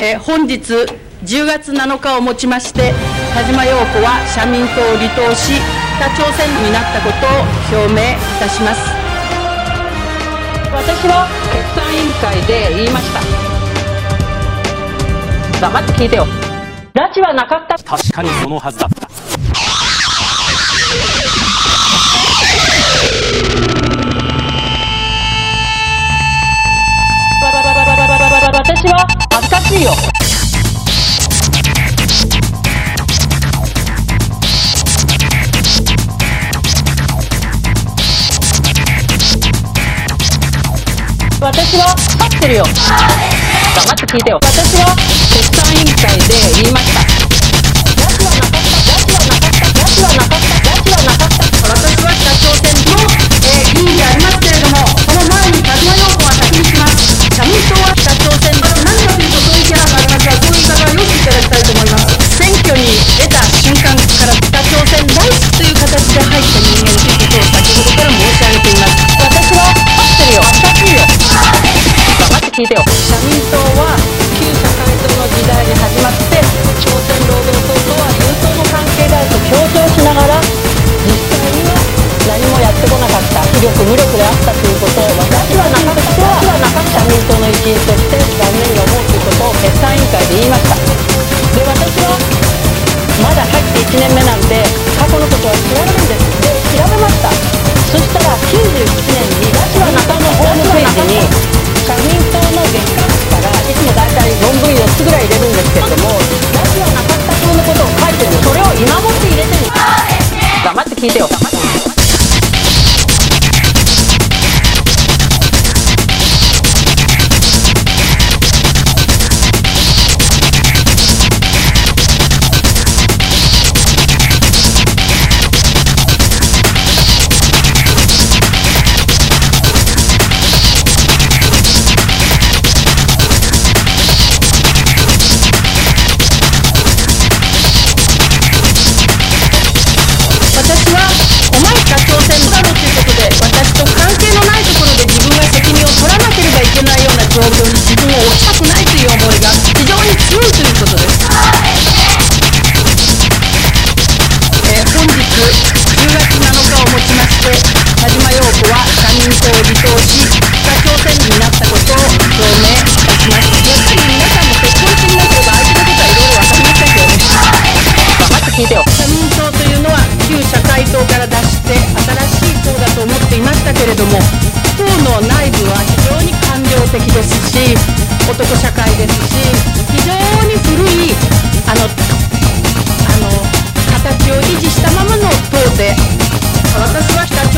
えー本日10月7日をもちまして田島陽子は社民党を離党し北朝鮮になったことを表明いたします。私は決算委員会で言いました。黙って聞いてよ。拉致はなかった。確かにそのはずだった私は立ってるよ。黙って聞いてよ。私は決算委員会で言いました。であったということを私はなかった私はなかった。社民党の一員として残念に思うということを決算委員会で言いました。で私はまだ入って1年目なんで過去のことは知らないんですで調べました。そしたら97年に拉致は中のホームページに社民党の月刊誌からいつも大体論文4つぐらい入れるんですけれども拉致はなかった風のことを書いてるそれを今もって入れてる黙って聞いてよ。社民党を離党し北朝鮮になったことを表明いたしますやっぱり皆さんも結婚してみなければ相手のことはいろいろ分かりませんけどね黙って聞いてよ社民党というのは旧社会党から出して新しい党だと思っていましたけれども党の内部は非常に官僚的ですし男社会ですし非常に古いあのあの形を維持したままの党で私は北朝鮮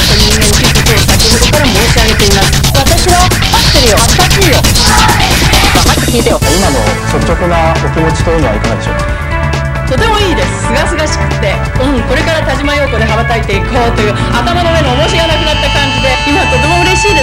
形で入った人間ということを先ほどから申し上げています。私は合ってるよ恥ずかしいよ黙って聞いてよ。今の。率直なお気持ちというのはいかがでしょうかとてもいいです。すがすがしくて、うん、これから田島陽子で羽ばたいていこうという頭の上の重しがなくなった感じで今とても嬉しい、